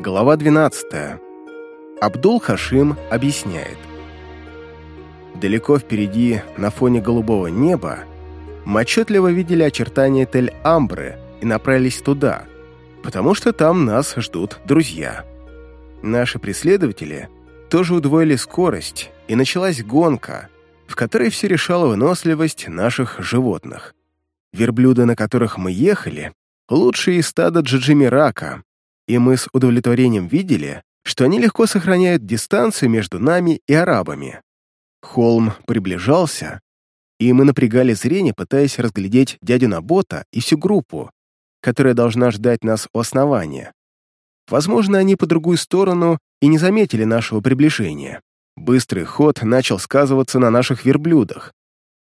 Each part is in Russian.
Глава 12. Абдул-Хашим объясняет. Далеко впереди, на фоне голубого неба, мы отчетливо видели очертания Тель-Амбры и направились туда, потому что там нас ждут друзья. Наши преследователи тоже удвоили скорость, и началась гонка, в которой все решала выносливость наших животных. Верблюды, на которых мы ехали, лучшие из стада Джаджимирака, и мы с удовлетворением видели, что они легко сохраняют дистанцию между нами и арабами. Холм приближался, и мы напрягали зрение, пытаясь разглядеть дядю Набота и всю группу, которая должна ждать нас у основания. Возможно, они по другую сторону и не заметили нашего приближения. Быстрый ход начал сказываться на наших верблюдах,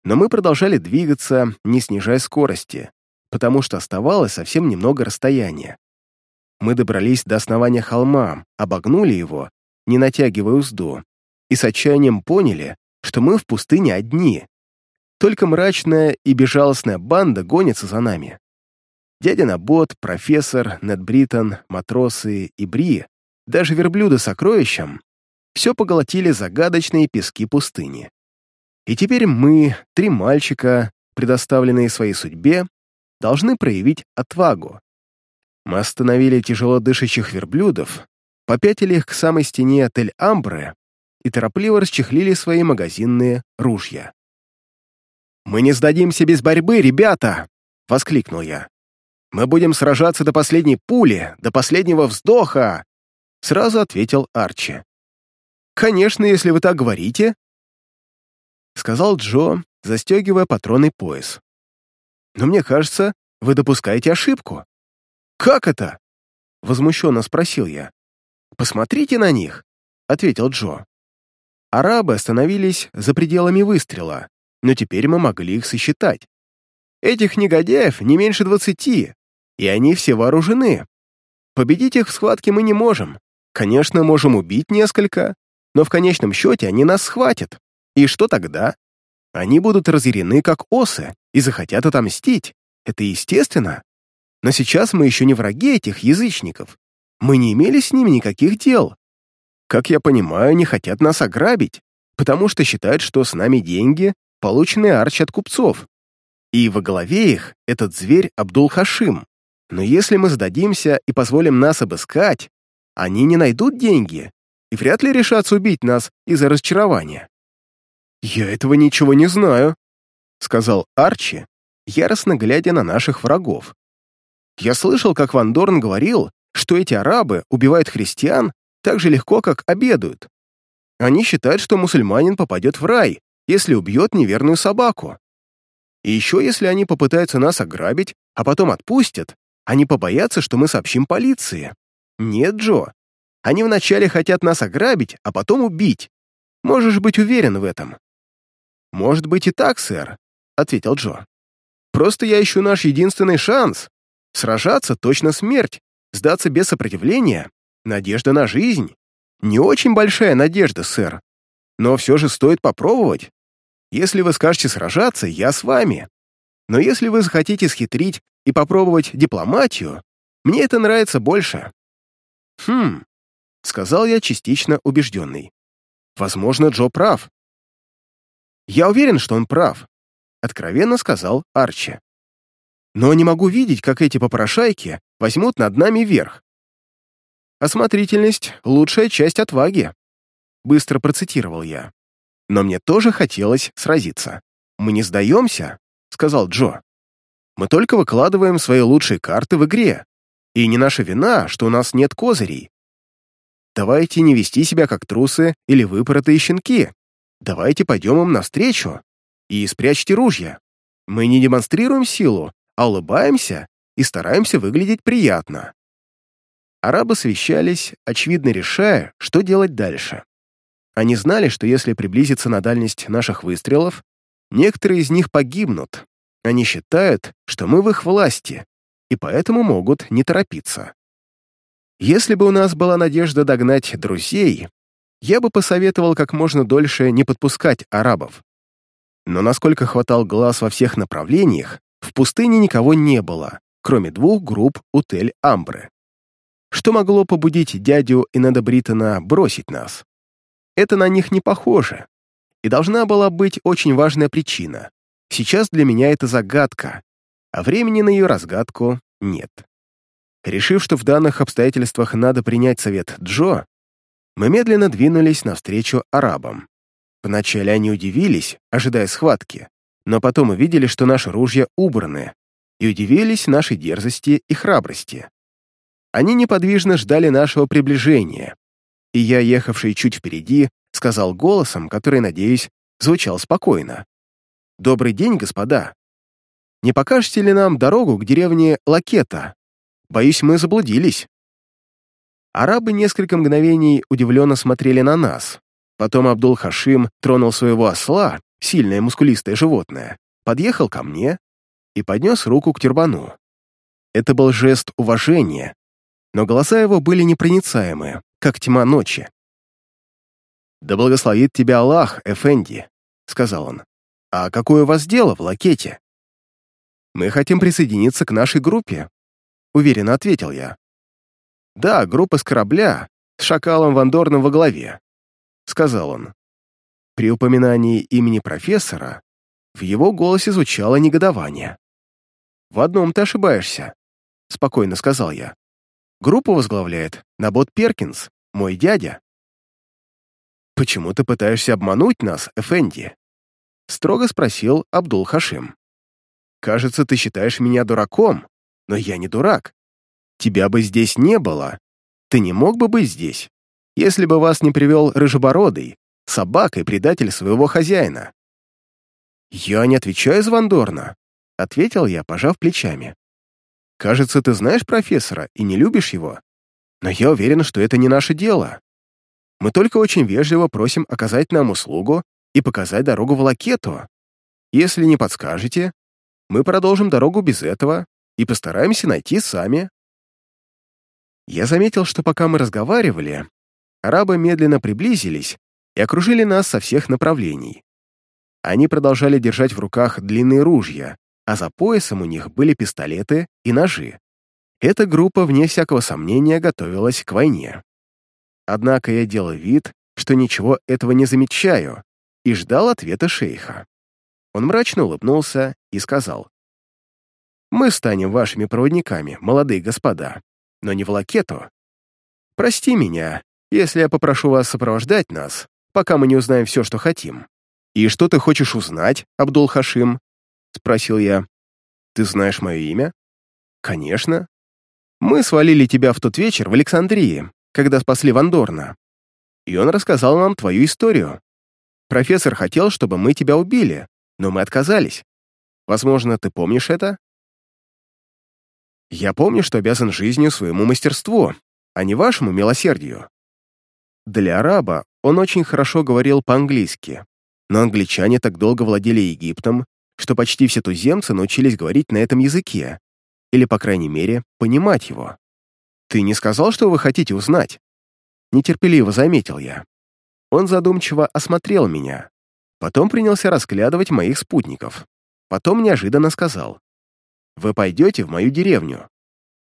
но мы продолжали двигаться, не снижая скорости, потому что оставалось совсем немного расстояния. Мы добрались до основания холма, обогнули его, не натягивая узду, и с отчаянием поняли, что мы в пустыне одни. Только мрачная и безжалостная банда гонится за нами. Дядя Набот, профессор, Нед Бриттон, матросы и Бри, даже верблюда с сокровищем, все поглотили загадочные пески пустыни. И теперь мы, три мальчика, предоставленные своей судьбе, должны проявить отвагу, мы остановили тяжело дышащих верблюдов, попятили их к самой стене отель Амбре и торопливо расчехлили свои магазинные ружья. «Мы не сдадимся без борьбы, ребята!» — воскликнул я. «Мы будем сражаться до последней пули, до последнего вздоха!» — сразу ответил Арчи. «Конечно, если вы так говорите», — сказал Джо, застегивая патронный пояс. «Но мне кажется, вы допускаете ошибку. «Как это?» — возмущенно спросил я. «Посмотрите на них», — ответил Джо. Арабы остановились за пределами выстрела, но теперь мы могли их сосчитать. Этих негодяев не меньше двадцати, и они все вооружены. Победить их в схватке мы не можем. Конечно, можем убить несколько, но в конечном счете они нас схватят. И что тогда? Они будут разъярены, как осы, и захотят отомстить. Это естественно. Но сейчас мы еще не враги этих язычников. Мы не имели с ними никаких дел. Как я понимаю, они хотят нас ограбить, потому что считают, что с нами деньги, полученные арч от купцов. И во главе их этот зверь Абдул-Хашим. Но если мы сдадимся и позволим нас обыскать, они не найдут деньги и вряд ли решатся убить нас из-за разочарования. «Я этого ничего не знаю», — сказал Арчи, яростно глядя на наших врагов. Я слышал, как Ван Дорн говорил, что эти арабы убивают христиан так же легко, как обедают. Они считают, что мусульманин попадет в рай, если убьет неверную собаку. И еще если они попытаются нас ограбить, а потом отпустят, они побоятся, что мы сообщим полиции. Нет, Джо. Они вначале хотят нас ограбить, а потом убить. Можешь быть уверен в этом. «Может быть и так, сэр», — ответил Джо. «Просто я ищу наш единственный шанс. Сражаться — точно смерть, сдаться без сопротивления — надежда на жизнь. Не очень большая надежда, сэр. Но все же стоит попробовать. Если вы скажете сражаться, я с вами. Но если вы захотите схитрить и попробовать дипломатию, мне это нравится больше. Хм, сказал я частично убежденный. Возможно, Джо прав. Я уверен, что он прав, откровенно сказал Арчи но не могу видеть, как эти попрошайки возьмут над нами верх. «Осмотрительность — лучшая часть отваги», — быстро процитировал я. «Но мне тоже хотелось сразиться. Мы не сдаемся», — сказал Джо. «Мы только выкладываем свои лучшие карты в игре, и не наша вина, что у нас нет козырей. Давайте не вести себя как трусы или выпоротые щенки. Давайте пойдем им навстречу и спрячьте ружья. Мы не демонстрируем силу, а улыбаемся и стараемся выглядеть приятно. Арабы совещались, очевидно решая, что делать дальше. Они знали, что если приблизиться на дальность наших выстрелов, некоторые из них погибнут. Они считают, что мы в их власти, и поэтому могут не торопиться. Если бы у нас была надежда догнать друзей, я бы посоветовал как можно дольше не подпускать арабов. Но насколько хватал глаз во всех направлениях, в пустыне никого не было, кроме двух групп у Тель-Амбры. что могло побудить дядю Инеда Бриттона бросить нас? Это на них не похоже. И должна была быть очень важная причина. Сейчас для меня это загадка, а времени на ее разгадку нет. Решив, что в данных обстоятельствах надо принять совет Джо, мы медленно двинулись навстречу арабам. Вначале они удивились, ожидая схватки, но потом увидели, что наши ружья убраны, и удивились нашей дерзости и храбрости. Они неподвижно ждали нашего приближения, и я, ехавший чуть впереди, сказал голосом, который, надеюсь, звучал спокойно. «Добрый день, господа. Не покажете ли нам дорогу к деревне Лакета? Боюсь, мы заблудились». Арабы несколько мгновений удивленно смотрели на нас. Потом Абдул-Хашим тронул своего осла, сильное мускулистое животное, подъехал ко мне и поднес руку к тюрбану. Это был жест уважения, но глаза его были непроницаемые, как тьма ночи. «Да благословит тебя Аллах, Эфенди», — сказал он. «А какое у вас дело в лакете?» «Мы хотим присоединиться к нашей группе», — уверенно ответил я. «Да, группа с корабля, с шакалом Вандорном во главе», — сказал он. При упоминании имени профессора в его голосе звучало негодование. «В одном ты ошибаешься», — спокойно сказал я. «Группу возглавляет Набот Перкинс, мой дядя». «Почему ты пытаешься обмануть нас, Эфенди?» — строго спросил Абдул-Хашим. «Кажется, ты считаешь меня дураком, но я не дурак. Тебя бы здесь не было. Ты не мог бы быть здесь, если бы вас не привел Рыжебородый, собака и предатель своего хозяина». «Я не отвечаю за Вандорна», ответил я, пожав плечами. «Кажется, ты знаешь профессора и не любишь его, но я уверен, что это не наше дело. Мы только очень вежливо просим оказать нам услугу и показать дорогу в Лакету. Если не подскажете, мы продолжим дорогу без этого и постараемся найти сами». Я заметил, что пока мы разговаривали, арабы медленно приблизились и окружили нас со всех направлений. Они продолжали держать в руках длинные ружья, а за поясом у них были пистолеты и ножи. Эта группа, вне всякого сомнения, готовилась к войне. Однако я делал вид, что ничего этого не замечаю, и ждал ответа шейха. Он мрачно улыбнулся и сказал, «Мы станем вашими проводниками, молодые господа, но не в лакету. Прости меня, если я попрошу вас сопровождать нас, пока мы не узнаем все, что хотим. И что ты хочешь узнать, Абдул-Хашим?» — спросил я. «Ты знаешь мое имя?» «Конечно. Мы свалили тебя в тот вечер в Александрии, когда спасли Вандорна. И он рассказал нам твою историю. Профессор хотел, чтобы мы тебя убили, но мы отказались. Возможно, ты помнишь это?» «Я помню, что обязан жизнью своему мастерству, а не вашему милосердию». Для араба он очень хорошо говорил по-английски, но англичане так долго владели Египтом, что почти все туземцы научились говорить на этом языке, или, по крайней мере, понимать его. «Ты не сказал, что вы хотите узнать?» Нетерпеливо заметил я. Он задумчиво осмотрел меня, потом принялся разглядывать моих спутников. Потом неожиданно сказал, «Вы пойдете в мою деревню».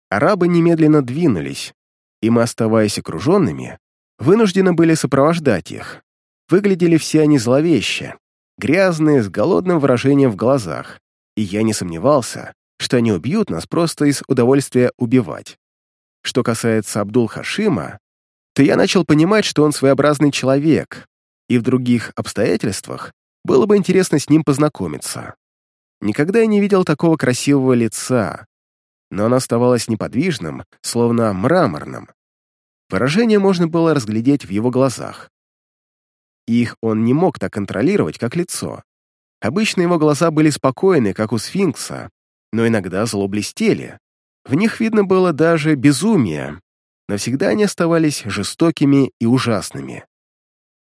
Арабы немедленно двинулись, и мы, оставаясь окруженными, вынуждены были сопровождать их. Выглядели все они зловеще, грязные, с голодным выражением в глазах, и я не сомневался, что они убьют нас просто из удовольствия убивать. Что касается Абдул-Хашима, то я начал понимать, что он своеобразный человек, и в других обстоятельствах было бы интересно с ним познакомиться. Никогда я не видел такого красивого лица, но оно оставалось неподвижным, словно мраморным. Выражение можно было разглядеть в его глазах их он не мог так контролировать, как лицо. Обычно его глаза были спокойны, как у сфинкса, но иногда зло блестели. В них видно было даже безумие, но всегда они оставались жестокими и ужасными.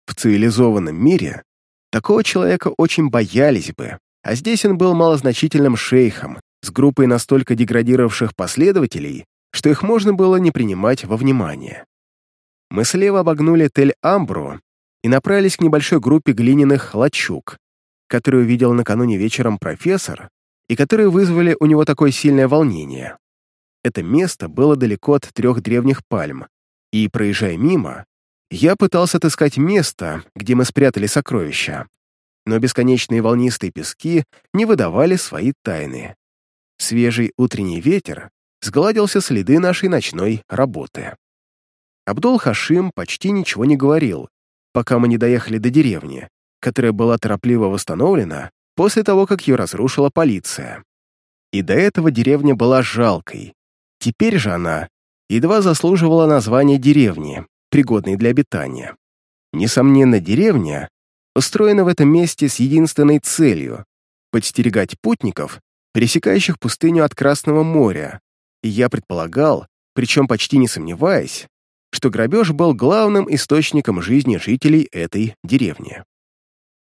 В цивилизованном мире такого человека очень боялись бы, а здесь он был малозначительным шейхом, с группой настолько деградировавших последователей, что их можно было не принимать во внимание. Мы слева обогнули Тель-Амбру и направились к небольшой группе глиняных лачуг, которую видел накануне вечером профессор и которые вызвали у него такое сильное волнение. это место было далеко от трех древних пальм, и, проезжая мимо, я пытался отыскать место, где мы спрятали сокровища, но бесконечные волнистые пески не выдавали свои тайны. Свежий утренний ветер сгладился следы нашей ночной работы. Абдул-Хашим почти ничего не говорил, пока мы не доехали до деревни, которая была торопливо восстановлена после того, как ее разрушила полиция. И до этого деревня была жалкой. Теперь же она едва заслуживала названия деревни, пригодной для обитания. Несомненно, деревня устроена в этом месте с единственной целью — подстерегать путников, пересекающих пустыню от Красного моря, и я предполагал, причем почти не сомневаясь, что грабеж был главным источником жизни жителей этой деревни.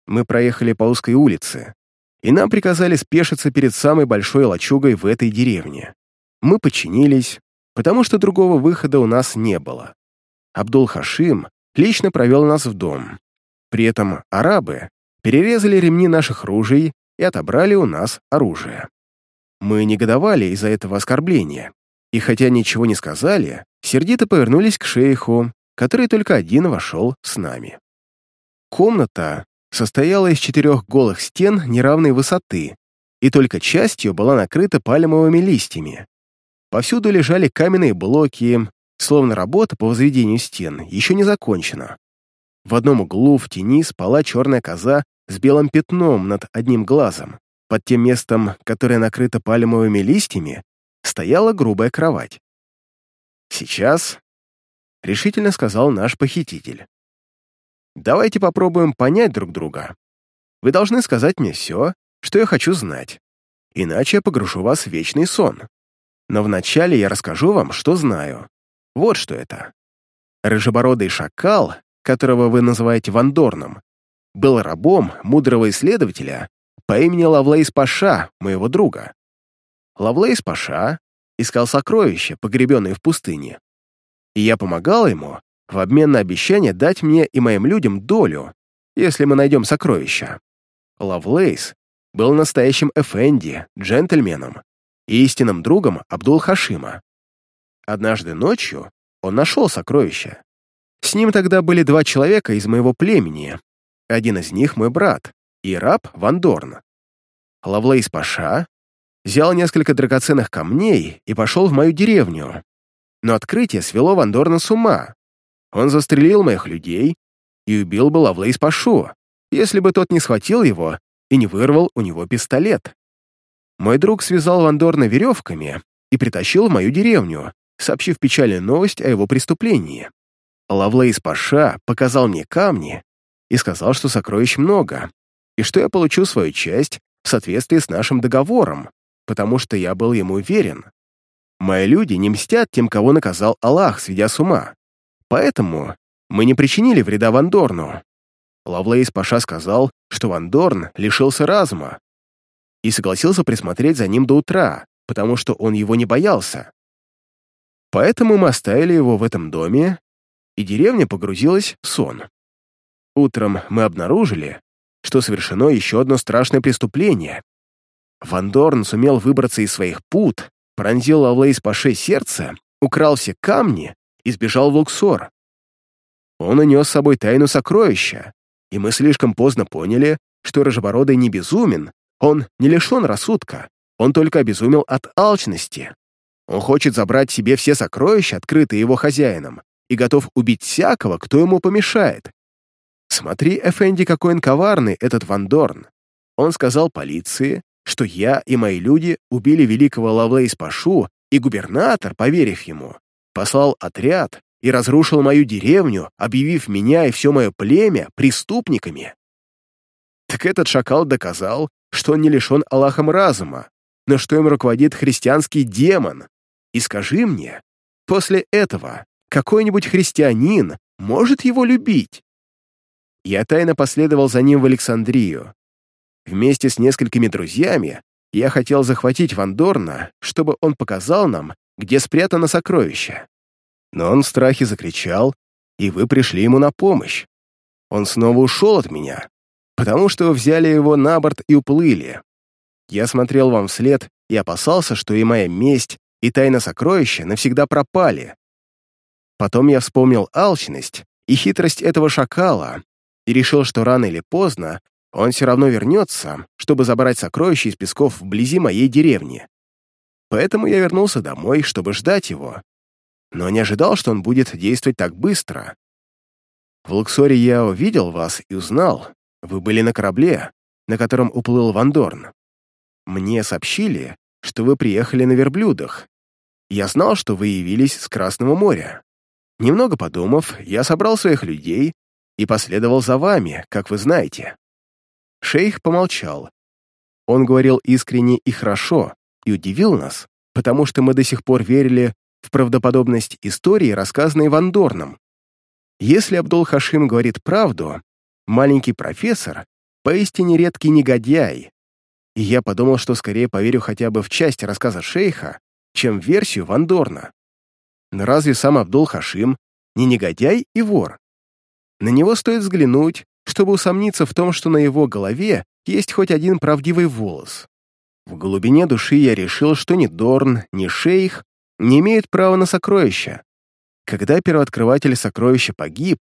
Мы проехали по узкой улице, и нам приказали спешиться перед самой большой лачугой в этой деревне. Мы подчинились, потому что другого выхода у нас не было. Абдул-Хашим лично провел нас в дом. При этом арабы перерезали ремни наших ружей и отобрали у нас оружие. Мы негодовали из-за этого оскорбления, и хотя ничего не сказали, сердито повернулись к шейху, который только один вошел с нами. Комната состояла из четырех голых стен неравной высоты, и только частью была накрыта пальмовыми листьями. Повсюду лежали каменные блоки, словно работа по возведению стен еще не закончена. В одном углу в тени спала черная коза с белым пятном над одним глазом. Под тем местом, которое накрыто пальмовыми листьями, стояла грубая кровать. «Сейчас», — решительно сказал наш похититель, «давайте попробуем понять друг друга. Вы должны сказать мне все, что я хочу знать, иначе я погрушу вас в вечный сон. Но вначале я расскажу вам, что знаю. Вот что это. Рыжебородый шакал, которого вы называете Вандорном, был рабом мудрого исследователя по имени Лавлейс Паша, моего друга. Лавлейс Паша искал сокровища, погребенные в пустыне. И я помогал ему в обмен на обещание дать мне и моим людям долю, если мы найдем сокровища. Лавлейс был настоящим эфенди, джентльменом и истинным другом Абдул-Хашима. Однажды ночью он нашел сокровища. С ним тогда были два человека из моего племени. Один из них мой брат и раб Ван Дорн. Лавлейс Паша взял несколько драгоценных камней и пошел в мою деревню. Но открытие свело Вандорна с ума. Он застрелил моих людей и убил бы Лавлейс Пашу, если бы тот не схватил его и не вырвал у него пистолет. Мой друг связал Вандорна веревками и притащил в мою деревню, сообщив печальную новость о его преступлении. Лавлейс Паша показал мне камни и сказал, что сокровищ много, и что я получу свою часть в соответствии с нашим договором, потому что я был ему верен. Мои люди не мстят тем, кого наказал Аллах, сведя с ума. Поэтому мы не причинили вреда Вандорну. Лавлейс Паша сказал, что Вандорн лишился разума и согласился присмотреть за ним до утра, потому что он его не боялся. Поэтому мы оставили его в этом доме, и деревня погрузилась в сон. Утром мы обнаружили, что совершено еще одно страшное преступление, Ван Дорн сумел выбраться из своих пут, пронзил Лавлейс по шее сердце, украл все камни и сбежал в Луксор. Он унес с собой тайну сокровища, и мы слишком поздно поняли, что Рожебородый не безумен, он не лишен рассудка, он только обезумел от алчности. Он хочет забрать себе все сокровища, открытые его хозяином, и готов убить всякого, кто ему помешает. Смотри, Эфенди, какой он коварный, этот Ван Дорн. Он сказал полиции, что я и мои люди убили великого Лавлейс Пашу, и губернатор, поверив ему, послал отряд и разрушил мою деревню, объявив меня и все мое племя преступниками. Так этот шакал доказал, что он не лишен Аллахом разума, но что им руководит христианский демон. И скажи мне, после этого какой-нибудь христианин может его любить? Я тайно последовал за ним в Александрию, Вместе с несколькими друзьями я хотел захватить Вандорна, чтобы он показал нам, где спрятано сокровище. Но он в страхе закричал, и вы пришли ему на помощь. Он снова ушел от меня, потому что взяли его на борт и уплыли. Я смотрел вам вслед и опасался, что и моя месть, и тайна сокровища навсегда пропали. Потом я вспомнил алчность и хитрость этого шакала и решил, что рано или поздно он все равно вернется, чтобы забрать сокровища из песков вблизи моей деревни. Поэтому я вернулся домой, чтобы ждать его. Но не ожидал, что он будет действовать так быстро. В Луксоре я увидел вас и узнал. Вы были на корабле, на котором уплыл Вандорн. Мне сообщили, что вы приехали на верблюдах. Я знал, что вы явились с Красного моря. Немного подумав, я собрал своих людей и последовал за вами, как вы знаете. Шейх помолчал. Он говорил искренне и хорошо, и удивил нас, потому что мы до сих пор верили в правдоподобность истории, рассказанной Вандорном. Если Абдул-Хашим говорит правду, маленький профессор поистине редкий негодяй, и я подумал, что скорее поверю хотя бы в часть рассказа шейха, чем в версию Вандорна. Но разве сам Абдул-Хашим не негодяй и вор? На него стоит взглянуть, чтобы усомниться в том, что на его голове есть хоть один правдивый волос. В глубине души я решил, что ни Дорн, ни Шейх не имеют права на сокровища. Когда первооткрыватель сокровища погиб,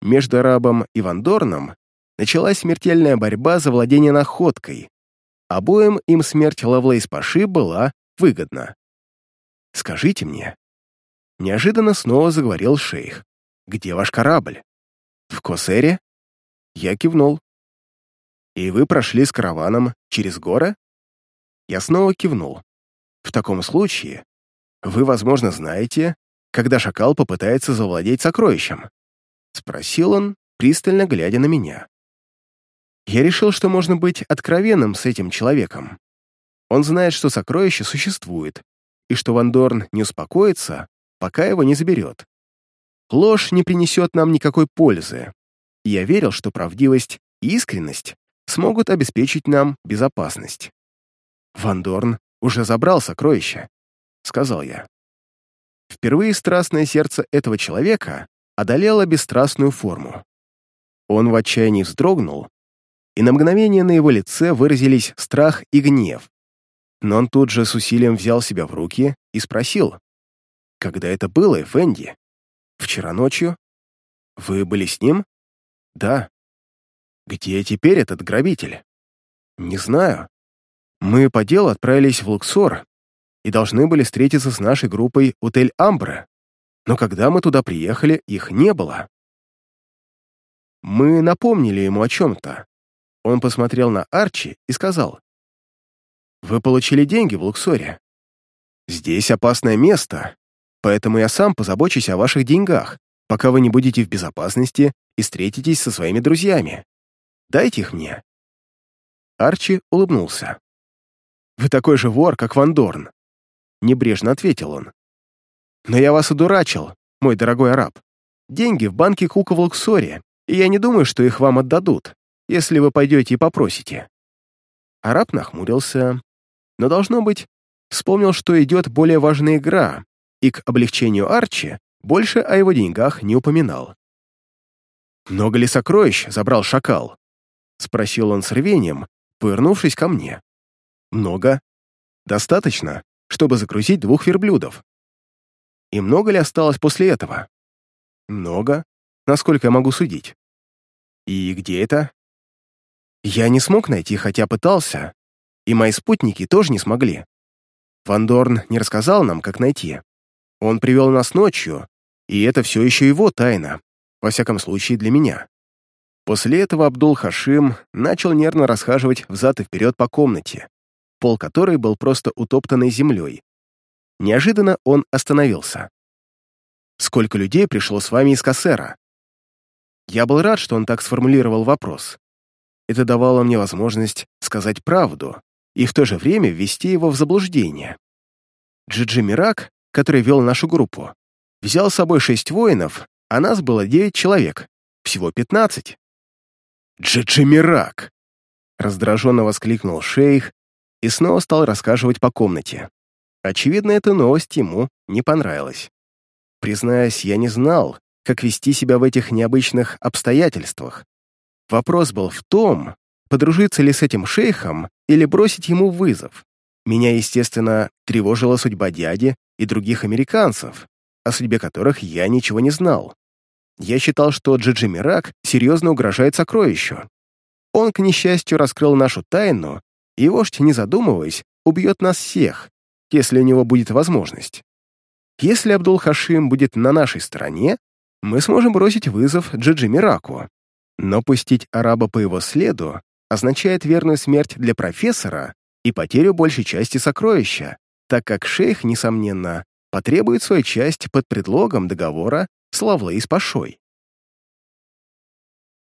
между арабом и Вандорном началась смертельная борьба за владение находкой. Обоим им смерть Лавлейс Паши была выгодна. «Скажите мне». Неожиданно снова заговорил шейх. «Где ваш корабль?» «В Косере?» Я кивнул. «И вы прошли с караваном через горы?» Я снова кивнул. «В таком случае вы, возможно, знаете, когда шакал попытается завладеть сокровищем?» Спросил он, пристально глядя на меня. Я решил, что можно быть откровенным с этим человеком. Он знает, что сокровище существует, и что Вандорн не успокоится, пока его не заберет. Ложь не принесет нам никакой пользы, я верил, что правдивость и искренность смогут обеспечить нам безопасность. «Ван уже забрал сокровища», — сказал я. Впервые страстное сердце этого человека одолело бесстрастную форму. Он в отчаянии вздрогнул, и на мгновение на его лице выразились страх и гнев. Но он тут же с усилием взял себя в руки и спросил, «Когда это было, Эфенди? Вчера ночью? Вы были с ним?» Да. Где теперь этот грабитель? Не знаю. Мы по делу отправились в Луксор и должны были встретиться с нашей группой у Тель-Амбре, но когда мы туда приехали, их не было. Мы напомнили ему о чем-то. Он посмотрел на Арчи и сказал, «Вы получили деньги в Луксоре. Здесь опасное место, поэтому я сам позабочусь о ваших деньгах, пока вы не будете в безопасности и встретитесь со своими друзьями. Дайте их мне». Арчи улыбнулся. «Вы такой же вор, как Ван Дорн», — небрежно ответил он. «Но я вас одурачил, мой дорогой араб. Деньги в банке Кука в Луксоре, и я не думаю, что их вам отдадут, если вы пойдете и попросите». Араб нахмурился, но, должно быть, вспомнил, что идет более важная игра, и к облегчению Арчи больше о его деньгах не упоминал. «Много ли сокровищ забрал шакал?» — спросил он с рвением, повернувшись ко мне. «Много. Достаточно, чтобы загрузить двух верблюдов. И много ли осталось после этого? Много, насколько я могу судить. И где это? Я не смог найти, хотя пытался, и мои спутники тоже не смогли. Вандорн не рассказал нам, как найти. Он привел нас ночью, и это все еще его тайна, во всяком случае для меня. После этого Абдул-Хашим начал нервно расхаживать взад и вперед по комнате, пол которой был просто утоптанной землей. Неожиданно он остановился. «Сколько людей пришло с вами из Кассера?» Я был рад, что он так сформулировал вопрос. Это давало мне возможность сказать правду и в то же время ввести его в заблуждение. Джиджи Мирак, который вел нашу группу, взял с собой шесть воинов а нас было девять человек, всего пятнадцать. «Джиджимирак!» — раздраженно воскликнул шейх и снова стал рассказывать по комнате. Очевидно, эта новость ему не понравилась. Признаюсь, я не знал, как вести себя в этих необычных обстоятельствах. Вопрос был в том, подружиться ли с этим шейхом или бросить ему вызов. Меня, естественно, тревожила судьба дяди и других американцев, о судьбе которых я ничего не знал. Я считал, что Джиджи Мирак серьезно угрожает сокровищу. Он, к несчастью, раскрыл нашу тайну, и вождь, не задумываясь, убьет нас всех, если у него будет возможность. Если Абдул-Хашим будет на нашей стороне, мы сможем бросить вызов Джиджи Мираку. Но пустить араба по его следу означает верную смерть для профессора и потерю большей части сокровища, так как шейх, несомненно, потребует свою часть под предлогом договора с Лавлей с Пашой.